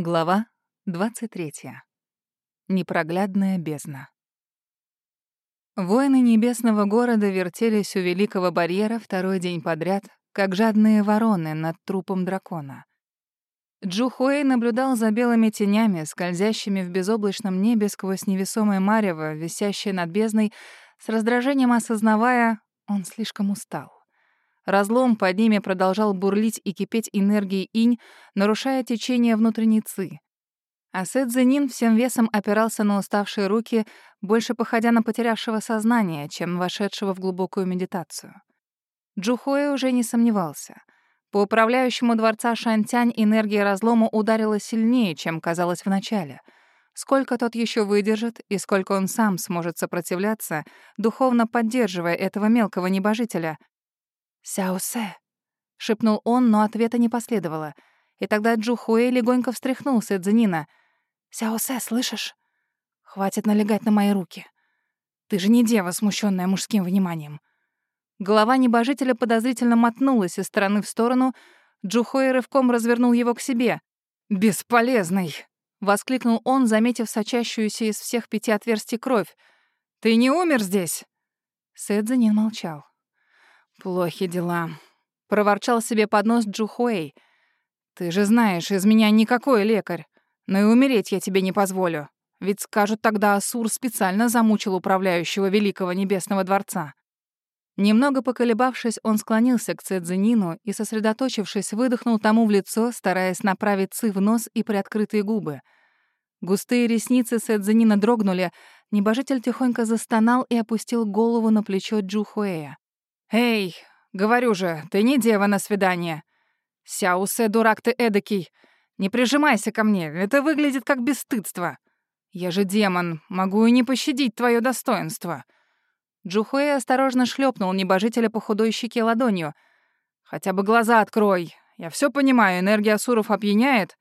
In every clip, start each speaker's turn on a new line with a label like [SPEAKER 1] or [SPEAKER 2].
[SPEAKER 1] Глава 23. Непроглядная бездна. Воины небесного города вертелись у Великого барьера второй день подряд, как жадные вороны над трупом дракона. Джухуэй наблюдал за белыми тенями, скользящими в безоблачном небе сквозь невесомое марево, висящее над бездной, с раздражением осознавая, он слишком устал. Разлом под ними продолжал бурлить и кипеть энергией инь, нарушая течение внутренней ци. А Сет всем весом опирался на уставшие руки, больше походя на потерявшего сознание, чем вошедшего в глубокую медитацию. Джухуэ уже не сомневался. По управляющему дворца Шантянь энергия разлома ударила сильнее, чем казалось вначале. Сколько тот еще выдержит и сколько он сам сможет сопротивляться, духовно поддерживая этого мелкого небожителя, «Сяосе!» — шепнул он, но ответа не последовало. И тогда Джухуэй легонько встряхнулся от Зенина. «Сяосе, слышишь? Хватит налегать на мои руки. Ты же не дева, смущенная мужским вниманием». Голова небожителя подозрительно мотнулась из стороны в сторону. Джухуэй рывком развернул его к себе. «Бесполезный!» — воскликнул он, заметив сочащуюся из всех пяти отверстий кровь. «Ты не умер здесь?» Сэдзенин молчал. «Плохи дела», — проворчал себе под нос Джухуэй. «Ты же знаешь, из меня никакой лекарь. Но и умереть я тебе не позволю. Ведь скажут тогда, Асур специально замучил управляющего Великого Небесного Дворца». Немного поколебавшись, он склонился к Цедзинину и, сосредоточившись, выдохнул тому в лицо, стараясь направить ци в нос и приоткрытые губы. Густые ресницы Цедзинина дрогнули, небожитель тихонько застонал и опустил голову на плечо Джухуэя. «Эй, говорю же, ты не дева на свидание. Сяусе, дурак ты эдакий. Не прижимайся ко мне, это выглядит как бесстыдство. Я же демон, могу и не пощадить твое достоинство». Джухуэ осторожно шлепнул небожителя по худой щеке ладонью. «Хотя бы глаза открой. Я все понимаю, энергия Асуров опьяняет,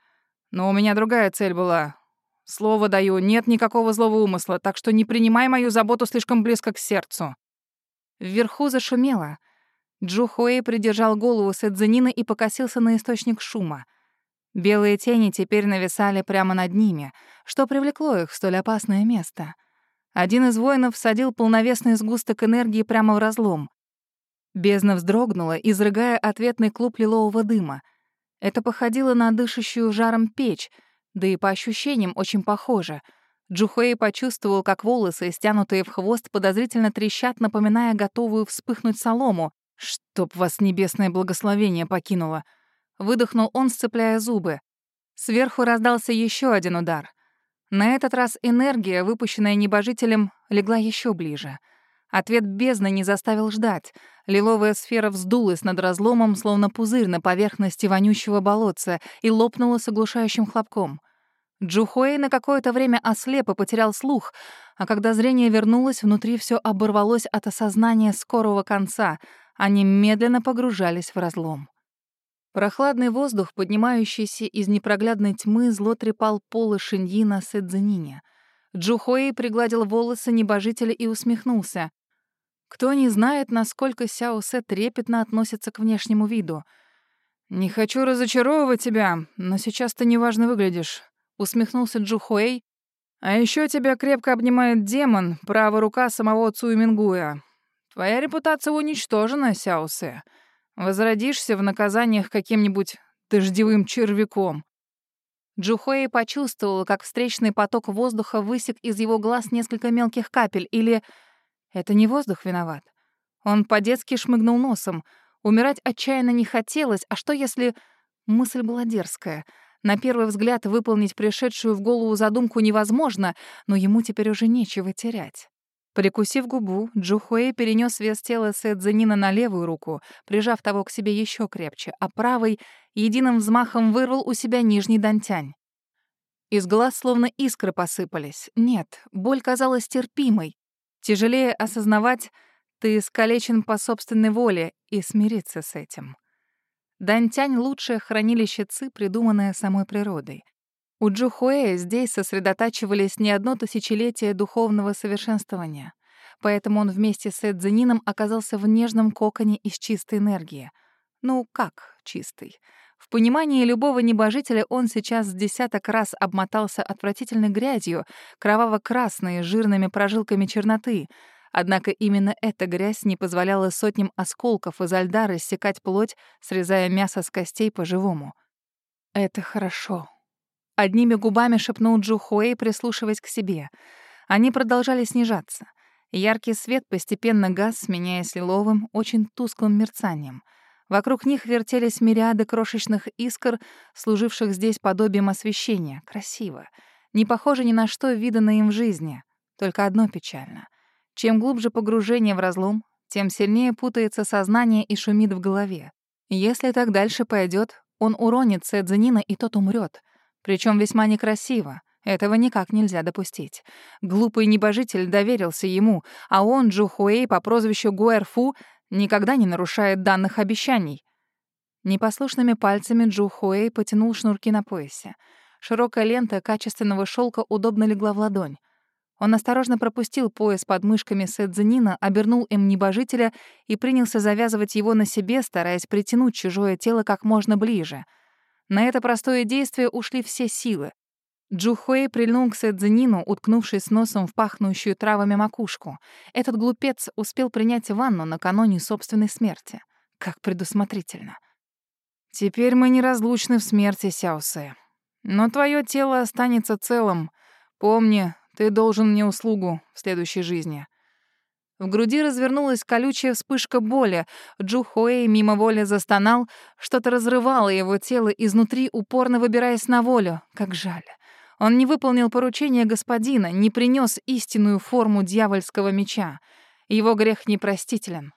[SPEAKER 1] но у меня другая цель была. Слово даю, нет никакого злого умысла, так что не принимай мою заботу слишком близко к сердцу». Вверху зашумело. Джу Хуэй придержал голову Сэдзенина и покосился на источник шума. Белые тени теперь нависали прямо над ними, что привлекло их в столь опасное место. Один из воинов всадил полновесный сгусток энергии прямо в разлом. Бездна вздрогнула, изрыгая ответный клуб лилового дыма. Это походило на дышащую жаром печь, да и по ощущениям очень похоже — Джухуэй почувствовал, как волосы, стянутые в хвост, подозрительно трещат, напоминая готовую вспыхнуть солому. «Чтоб вас небесное благословение покинуло!» Выдохнул он, сцепляя зубы. Сверху раздался еще один удар. На этот раз энергия, выпущенная небожителем, легла еще ближе. Ответ бездны не заставил ждать. Лиловая сфера вздулась над разломом, словно пузырь на поверхности вонючего болотца, и лопнула с оглушающим хлопком. Джухуэй на какое-то время ослеп и потерял слух, а когда зрение вернулось, внутри все оборвалось от осознания скорого конца. Они медленно погружались в разлом. Прохладный воздух, поднимающийся из непроглядной тьмы, зло трепал полы шиньина Сэдзениня. Джухуэй пригладил волосы небожителя и усмехнулся. Кто не знает, насколько Сяо Сэ трепетно относится к внешнему виду. «Не хочу разочаровывать тебя, но сейчас ты неважно выглядишь усмехнулся Джухуэй. А еще тебя крепко обнимает демон, правая рука самого Цуймингуя. Твоя репутация уничтожена, Сяосе. Возродишься в наказаниях каким-нибудь дождевым червяком. Джухуэй почувствовал, как встречный поток воздуха высек из его глаз несколько мелких капель, или... Это не воздух виноват. Он по-детски шмыгнул носом. Умирать отчаянно не хотелось, а что если... Мысль была дерзкая — на первый взгляд выполнить пришедшую в голову задумку невозможно, но ему теперь уже нечего терять. Прикусив губу, Джухуэй перенес вес тела Сэдзенина на левую руку, прижав того к себе еще крепче, а правой единым взмахом вырвал у себя нижний дантянь. Из глаз словно искры посыпались. Нет, боль казалась терпимой. Тяжелее осознавать, ты искалечен по собственной воле, и смириться с этим. Дантянь — лучшее хранилище ци, придуманное самой природой. У Джухуэя здесь сосредотачивались не одно тысячелетие духовного совершенствования, поэтому он вместе с Эдзенином оказался в нежном коконе из чистой энергии. Ну, как чистый? В понимании любого небожителя он сейчас с десяток раз обмотался отвратительной грязью, кроваво-красной, жирными прожилками черноты. Однако именно эта грязь не позволяла сотням осколков изо льда рассекать плоть, срезая мясо с костей по-живому. «Это хорошо», — одними губами шепнул Джу Хуэй, прислушиваясь к себе. Они продолжали снижаться. Яркий свет постепенно гас, сменяясь лиловым, очень тусклым мерцанием — Вокруг них вертелись мириады крошечных искр, служивших здесь подобием освещения. Красиво. Не похоже ни на что, виданное им в жизни. Только одно печально. Чем глубже погружение в разлом, тем сильнее путается сознание и шумит в голове. Если так дальше пойдет, он уронит Сэдзенина, и тот умрет. Причем весьма некрасиво. Этого никак нельзя допустить. Глупый небожитель доверился ему, а он, Джухуэй по прозвищу Гуэрфу, никогда не нарушает данных обещаний. Непослушными пальцами Джу Хуэй потянул шнурки на поясе. Широкая лента качественного шелка удобно легла в ладонь. Он осторожно пропустил пояс под мышками Сэдзенина, обернул им небожителя и принялся завязывать его на себе, стараясь притянуть чужое тело как можно ближе. На это простое действие ушли все силы. Джухуэй прильнул к Сэдзенину, уткнувшись носом в пахнущую травами макушку. Этот глупец успел принять ванну накануне собственной смерти. Как предусмотрительно. «Теперь мы неразлучны в смерти, Сяосе. Но твое тело останется целым. Помни, ты должен мне услугу в следующей жизни». В груди развернулась колючая вспышка боли. Джу Хуэй мимо воли застонал. Что-то разрывало его тело изнутри, упорно выбираясь на волю. Как жаль. Он не выполнил поручение господина, не принес истинную форму дьявольского меча. Его грех непростителен.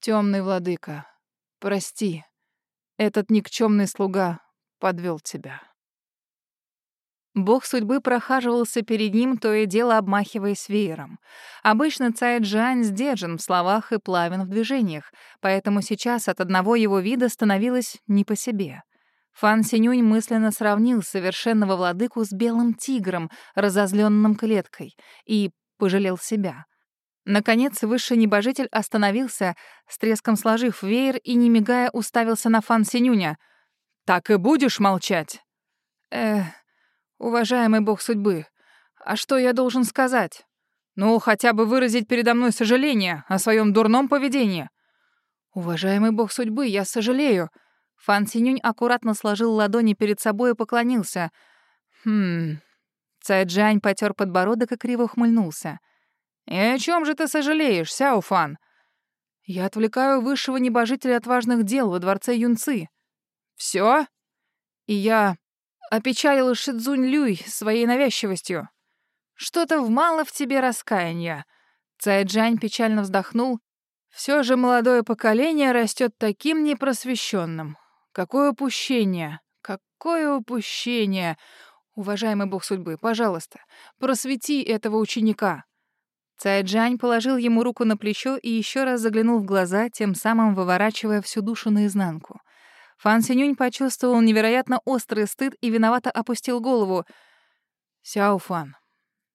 [SPEAKER 1] Темный владыка, прости. Этот никчемный слуга подвел тебя. Бог судьбы прохаживался перед ним, то и дело обмахиваясь веером. Обычно Цай Джань сдержан в словах и плавен в движениях, поэтому сейчас от одного его вида становилось не по себе. Фан Синюнь мысленно сравнил совершенного владыку с белым тигром, разозленным клеткой, и пожалел себя. Наконец, высший небожитель остановился, с треском сложив веер и, не мигая, уставился на Фан Синюня. «Так и будешь молчать?» «Эх, уважаемый бог судьбы, а что я должен сказать? Ну, хотя бы выразить передо мной сожаление о своем дурном поведении». «Уважаемый бог судьбы, я сожалею», Фан Синюнь аккуратно сложил ладони перед собой и поклонился. «Хм...» Цай Джань потер подбородок и криво ухмыльнулся. «И о чем же ты сожалеешь, Сяо Фан?» «Я отвлекаю высшего небожителя от важных дел во дворце Юнцы». «Всё?» «И я опечалил Шидзунь Люй своей навязчивостью. Что-то вмало в тебе раскаяния». Цай Джань печально вздохнул. Все же молодое поколение растет таким непросвещенным. Какое упущение! Какое упущение! Уважаемый бог судьбы, пожалуйста, просвети этого ученика. Цай Джань положил ему руку на плечо и еще раз заглянул в глаза, тем самым выворачивая всю душу наизнанку. Фан Синюнь почувствовал невероятно острый стыд и виновато опустил голову. «Сяо Фан,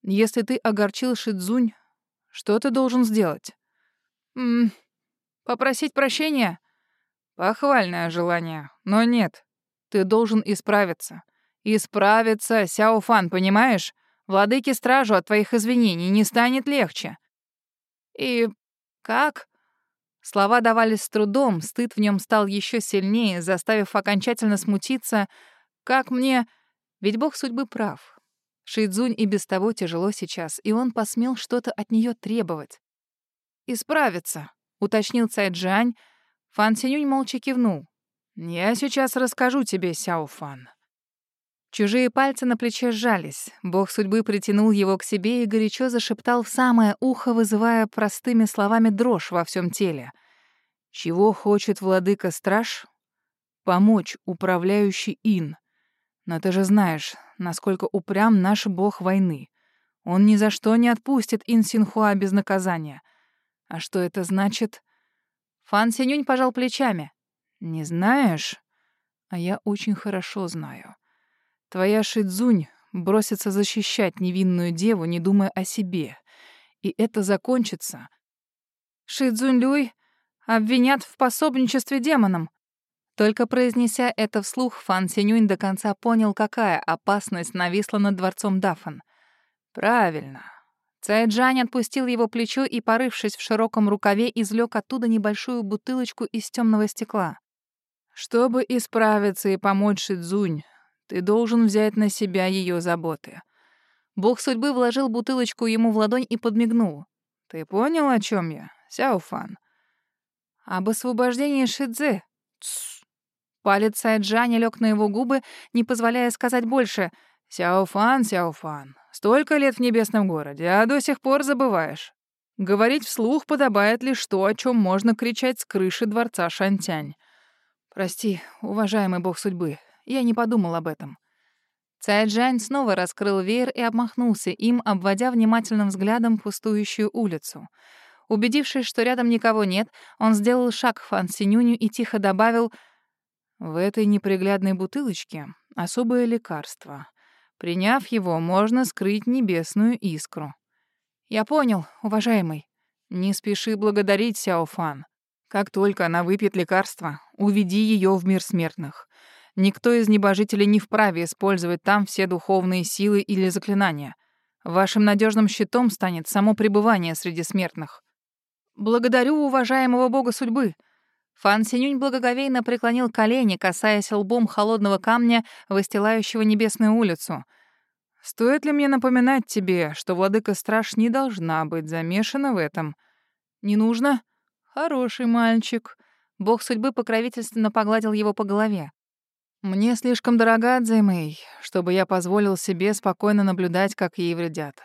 [SPEAKER 1] если ты огорчил Шидзунь, что ты должен сделать?» «М -м, попросить прощения?» Похвальное желание, но нет. Ты должен исправиться. Исправиться, Сяофан, понимаешь? Владыке стражу от твоих извинений не станет легче. И как? Слова давались с трудом, стыд в нем стал еще сильнее, заставив окончательно смутиться. Как мне... Ведь бог судьбы прав. Шидзунь и без того тяжело сейчас, и он посмел что-то от нее требовать. «Исправиться», — уточнил Цай Джань, Фан Синюнь молча кивнул. «Я сейчас расскажу тебе, Сяо Фан». Чужие пальцы на плече сжались. Бог судьбы притянул его к себе и горячо зашептал в самое ухо, вызывая простыми словами дрожь во всем теле. «Чего хочет владыка-страж? Помочь управляющий Ин. Но ты же знаешь, насколько упрям наш бог войны. Он ни за что не отпустит Ин Синхуа без наказания. А что это значит? Фан Синюнь пожал плечами. «Не знаешь? А я очень хорошо знаю. Твоя Шидзунь бросится защищать невинную деву, не думая о себе. И это закончится. Шидзунь Люй обвинят в пособничестве демонам. Только произнеся это вслух, Фан Синюнь до конца понял, какая опасность нависла над дворцом Дафан. «Правильно». Цайджань отпустил его плечо и, порывшись в широком рукаве, извлек оттуда небольшую бутылочку из темного стекла. «Чтобы исправиться и помочь Шидзунь, ты должен взять на себя ее заботы». Бог судьбы вложил бутылочку ему в ладонь и подмигнул. «Ты понял, о чем я, Сяофан?» «Об освобождении Шидзе». Тс. Палец Сайджаня лег на его губы, не позволяя сказать больше. «Сяофан, Сяофан, столько лет в небесном городе, а до сих пор забываешь. Говорить вслух подобает лишь то, о чем можно кричать с крыши дворца Шантянь. Прости, уважаемый бог судьбы, я не подумал об этом». Цайджань снова раскрыл веер и обмахнулся им, обводя внимательным взглядом пустующую улицу. Убедившись, что рядом никого нет, он сделал шаг к Фан Синюню и тихо добавил — в этой неприглядной бутылочке особое лекарство. Приняв его, можно скрыть небесную искру. Я понял, уважаемый. Не спеши благодарить Сяофан. Как только она выпьет лекарство, уведи ее в мир смертных. Никто из небожителей не вправе использовать там все духовные силы или заклинания. Вашим надежным щитом станет само пребывание среди смертных. Благодарю уважаемого бога судьбы. Фан Синюнь благоговейно преклонил колени, касаясь лбом холодного камня, выстилающего небесную улицу. «Стоит ли мне напоминать тебе, что владыка Страж не должна быть замешана в этом?» «Не нужно?» «Хороший мальчик». Бог судьбы покровительственно погладил его по голове. «Мне слишком дорога Дзэймэй, чтобы я позволил себе спокойно наблюдать, как ей вредят.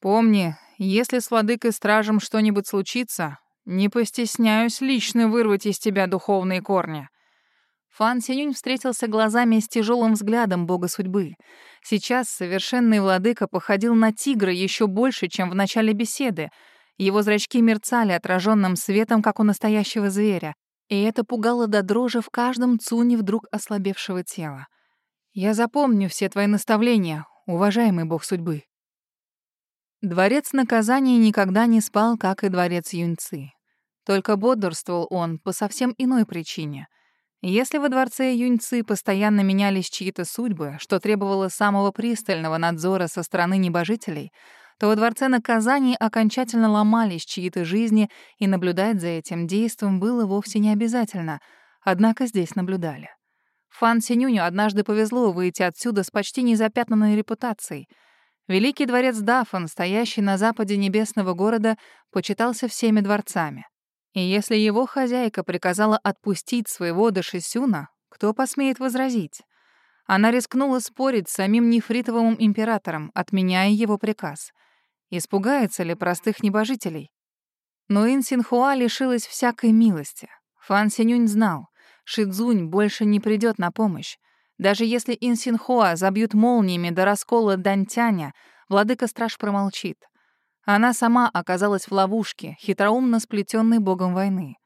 [SPEAKER 1] Помни, если с владыкой Стражем что-нибудь случится, не постесняюсь лично вырвать из тебя духовные корни». Фан Синюнь встретился глазами с тяжелым взглядом бога судьбы. Сейчас совершенный владыка походил на тигра еще больше, чем в начале беседы. Его зрачки мерцали отраженным светом, как у настоящего зверя, и это пугало до дрожи в каждом цуне вдруг ослабевшего тела. «Я запомню все твои наставления, уважаемый бог судьбы». Дворец наказания никогда не спал, как и дворец Юньцы. Только бодрствовал он по совсем иной причине. Если во дворце Юньцы постоянно менялись чьи-то судьбы, что требовало самого пристального надзора со стороны небожителей, то во дворце наказаний окончательно ломались чьи-то жизни, и наблюдать за этим действом было вовсе не обязательно. Однако здесь наблюдали. Фан Синюню однажды повезло выйти отсюда с почти незапятнанной репутацией — Великий дворец Дафан, стоящий на западе небесного города, почитался всеми дворцами. И если его хозяйка приказала отпустить своего Дашисюна, кто посмеет возразить? Она рискнула спорить с самим нефритовым императором, отменяя его приказ. Испугается ли простых небожителей? Но Инсинхуа лишилась всякой милости. Фан Синюнь знал, Шидзунь больше не придет на помощь. Даже если Инсинхуа забьют молниями до раскола Дантяня, владыка-страж промолчит. Она сама оказалась в ловушке, хитроумно сплетенной богом войны.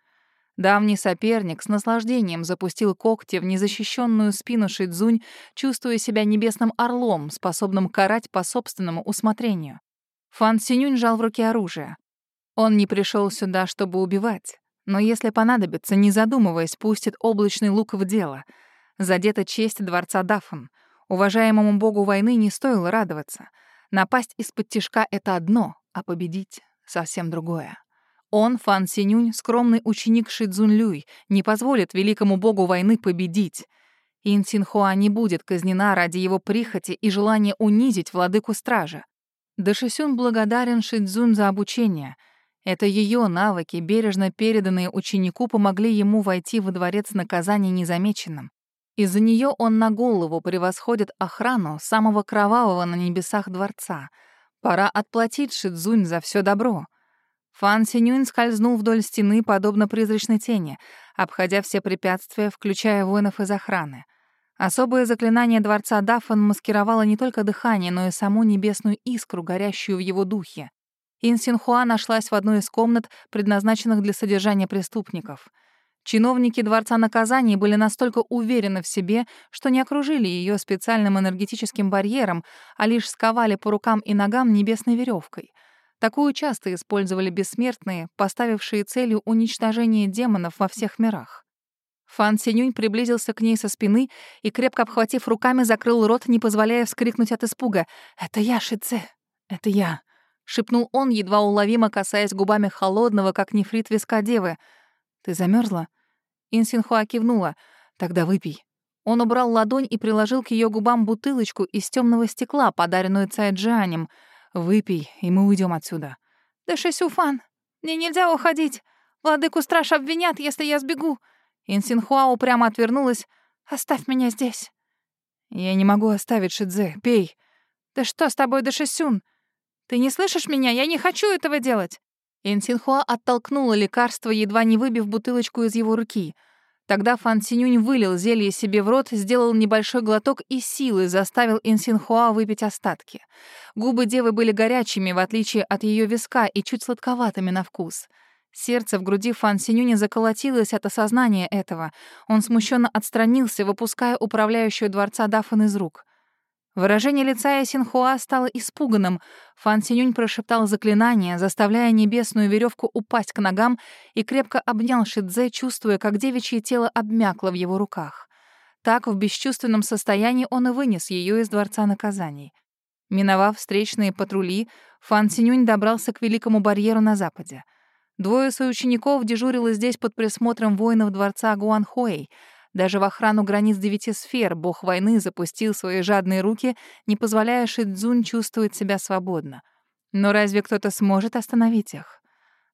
[SPEAKER 1] Давний соперник с наслаждением запустил когти в незащищенную спину Шидзунь, чувствуя себя небесным орлом, способным карать по собственному усмотрению. Фан Синюнь жал в руке оружие. Он не пришел сюда, чтобы убивать, но если понадобится, не задумываясь, пустит облачный лук в дело — Задета честь дворца Дафн. Уважаемому богу войны не стоило радоваться. Напасть из-под тишка — это одно, а победить — совсем другое. Он, Фан Синюнь, скромный ученик Ши Цзунлюй, не позволит великому богу войны победить. Ин Синхуа не будет казнена ради его прихоти и желания унизить владыку стража. Дашисюн благодарен Шидзун за обучение. Это ее навыки, бережно переданные ученику, помогли ему войти во дворец наказания незамеченным. Из-за нее он на голову превосходит охрану самого кровавого на небесах дворца. Пора отплатить Шидзунь за все добро. Фан Синюнь скользнул вдоль стены, подобно призрачной тени, обходя все препятствия, включая воинов из охраны. Особое заклинание дворца Дафан маскировало не только дыхание, но и саму небесную искру, горящую в его духе. Инсинхуа нашлась в одной из комнат, предназначенных для содержания преступников — Чиновники Дворца наказаний были настолько уверены в себе, что не окружили ее специальным энергетическим барьером, а лишь сковали по рукам и ногам небесной веревкой. Такую часто использовали бессмертные, поставившие целью уничтожение демонов во всех мирах. Фан Синюнь приблизился к ней со спины и, крепко обхватив руками, закрыл рот, не позволяя вскрикнуть от испуга. «Это я, Шице! Это я!» — шепнул он, едва уловимо касаясь губами холодного, как нефрит виска девы. «Ты замерзла? Инсинхуа кивнула. «Тогда выпей». Он убрал ладонь и приложил к ее губам бутылочку из темного стекла, подаренную Цайджианем. «Выпей, и мы уйдем отсюда».
[SPEAKER 2] «Да Шисюфан, мне нельзя уходить. Владыку страж обвинят, если я сбегу».
[SPEAKER 1] Инсинхуа упрямо отвернулась.
[SPEAKER 2] «Оставь меня здесь».
[SPEAKER 1] «Я не могу оставить Шидзе. Пей».
[SPEAKER 2] «Да что с тобой, Дашисюн? Ты не слышишь меня? Я не хочу этого делать».
[SPEAKER 1] Инсинхуа оттолкнула лекарство, едва не выбив бутылочку из его руки. Тогда Фан Синюнь вылил зелье себе в рот, сделал небольшой глоток и силой заставил Инсинхуа выпить остатки. Губы девы были горячими, в отличие от ее виска, и чуть сладковатыми на вкус. Сердце в груди Фан Синюня заколотилось от осознания этого. Он смущенно отстранился, выпуская управляющую дворца Дафан из рук. Выражение лица Ясинхуа стало испуганным. Фан Синюнь прошептал заклинание, заставляя небесную веревку упасть к ногам и крепко обнял Шидзе, чувствуя, как девичье тело обмякло в его руках. Так, в бесчувственном состоянии он и вынес ее из дворца наказаний. Миновав встречные патрули, Фан Синюнь добрался к Великому барьеру на западе. Двое соучеников дежурило здесь под присмотром воинов дворца Гуанхуэй — даже в охрану границ девяти сфер бог войны запустил свои жадные руки, не позволяя Шидзунь чувствовать себя свободно. Но разве кто-то сможет остановить их?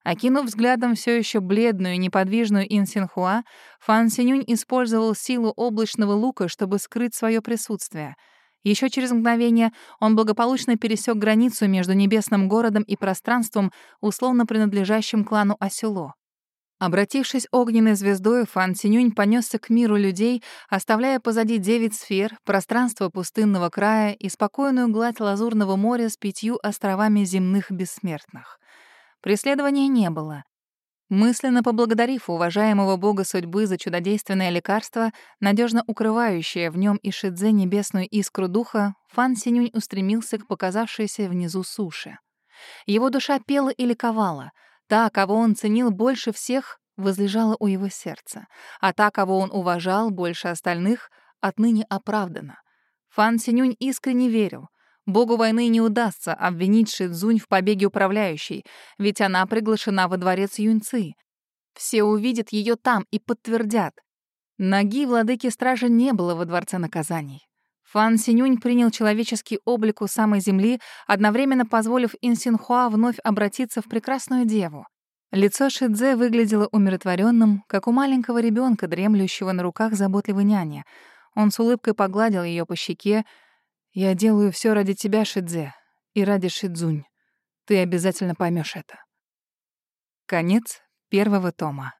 [SPEAKER 1] Окинув взглядом все еще бледную, неподвижную Инсинхуа, Фан Синюнь использовал силу облачного лука, чтобы скрыть свое присутствие. Еще через мгновение он благополучно пересек границу между небесным городом и пространством, условно принадлежащим клану Асюло. Обратившись огненной звездой, Фан Синюнь понесся к миру людей, оставляя позади девять сфер, пространство пустынного края и спокойную гладь лазурного моря с пятью островами земных бессмертных. Преследования не было. Мысленно поблагодарив уважаемого бога судьбы за чудодейственное лекарство, надежно укрывающее в нем и Шидзе небесную искру духа, Фан Синюнь устремился к показавшейся внизу суше. Его душа пела и ликовала — Та, кого он ценил больше всех, возлежала у его сердца, а та, кого он уважал больше остальных, отныне оправдана. Фан Синюнь искренне верил. Богу войны не удастся обвинить Шидзунь в побеге управляющей, ведь она приглашена во дворец Юньцы. Все увидят ее там и подтвердят. Ноги владыки стражи не было во дворце наказаний. Фан Синюнь принял человеческий облик у самой земли, одновременно позволив Инсинхуа вновь обратиться в прекрасную деву. Лицо Шидзе выглядело умиротворенным, как у маленького ребенка, дремлющего на руках заботливой няни. Он с улыбкой погладил ее по щеке. «Я делаю все ради тебя, Шидзе, и ради Шидзунь. Ты обязательно поймешь это». Конец первого тома.